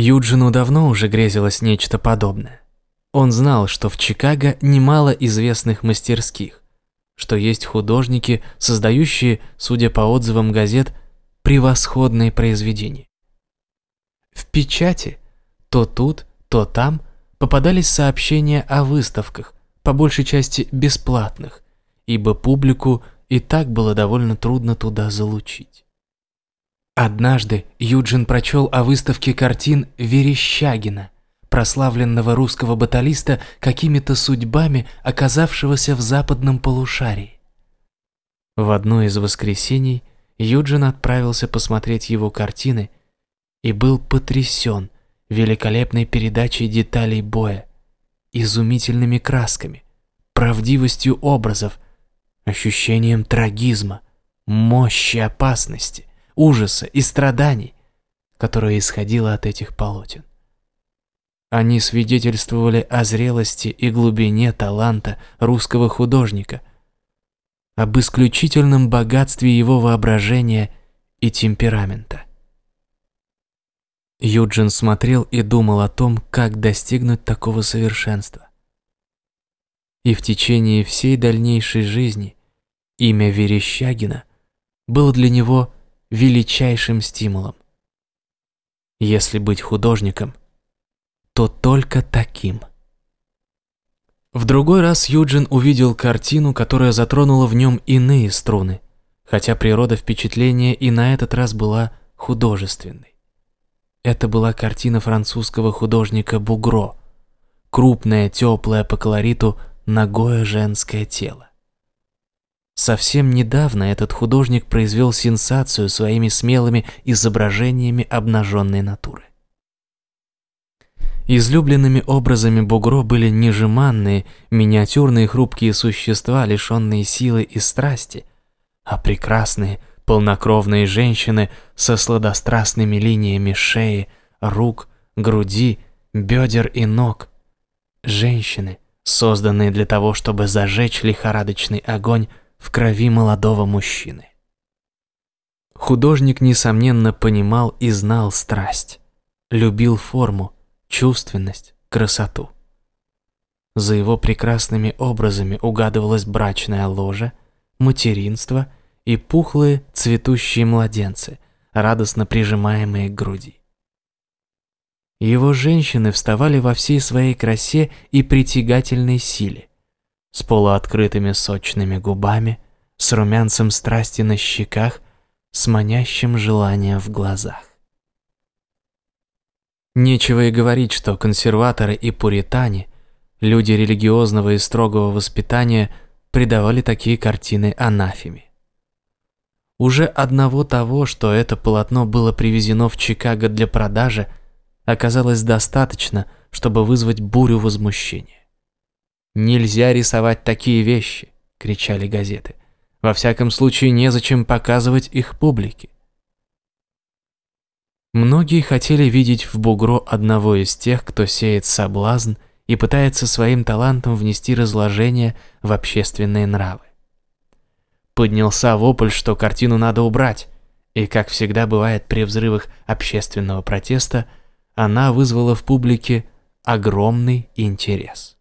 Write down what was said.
Юджину давно уже грезилось нечто подобное. Он знал, что в Чикаго немало известных мастерских, что есть художники, создающие, судя по отзывам газет, превосходные произведения. В печати то тут, то там попадались сообщения о выставках, по большей части бесплатных, ибо публику и так было довольно трудно туда залучить. Однажды Юджин прочел о выставке картин Верещагина, прославленного русского баталиста, какими-то судьбами оказавшегося в западном полушарии. В одно из воскресений Юджин отправился посмотреть его картины и был потрясен великолепной передачей деталей боя, изумительными красками, правдивостью образов, ощущением трагизма, мощи опасности ужаса и страданий, которое исходило от этих полотен. Они свидетельствовали о зрелости и глубине таланта русского художника, об исключительном богатстве его воображения и темперамента. Юджин смотрел и думал о том, как достигнуть такого совершенства. И в течение всей дальнейшей жизни имя Верещагина было для него величайшим стимулом. Если быть художником, то только таким. В другой раз Юджин увидел картину, которая затронула в нем иные струны, хотя природа впечатления и на этот раз была художественной. Это была картина французского художника Бугро, крупное, теплое по колориту, ногое женское тело. Совсем недавно этот художник произвел сенсацию своими смелыми изображениями обнаженной натуры. Излюбленными образами Бугро были нежеманные, миниатюрные хрупкие существа, лишенные силы и страсти, а прекрасные, полнокровные женщины со сладострастными линиями шеи, рук, груди, бедер и ног. Женщины, созданные для того, чтобы зажечь лихорадочный огонь в крови молодого мужчины. Художник, несомненно, понимал и знал страсть, любил форму, чувственность, красоту. За его прекрасными образами угадывалась брачная ложа, материнство и пухлые цветущие младенцы, радостно прижимаемые к груди. Его женщины вставали во всей своей красе и притягательной силе, с полуоткрытыми сочными губами, с румянцем страсти на щеках, с манящим желанием в глазах. Нечего и говорить, что консерваторы и пуритане, люди религиозного и строгого воспитания, придавали такие картины анафеме. Уже одного того, что это полотно было привезено в Чикаго для продажи, оказалось достаточно, чтобы вызвать бурю возмущения. «Нельзя рисовать такие вещи!» – кричали газеты. «Во всяком случае, незачем показывать их публике». Многие хотели видеть в Бугро одного из тех, кто сеет соблазн и пытается своим талантом внести разложение в общественные нравы. Поднялся вопль, что картину надо убрать, и, как всегда бывает при взрывах общественного протеста, она вызвала в публике огромный интерес.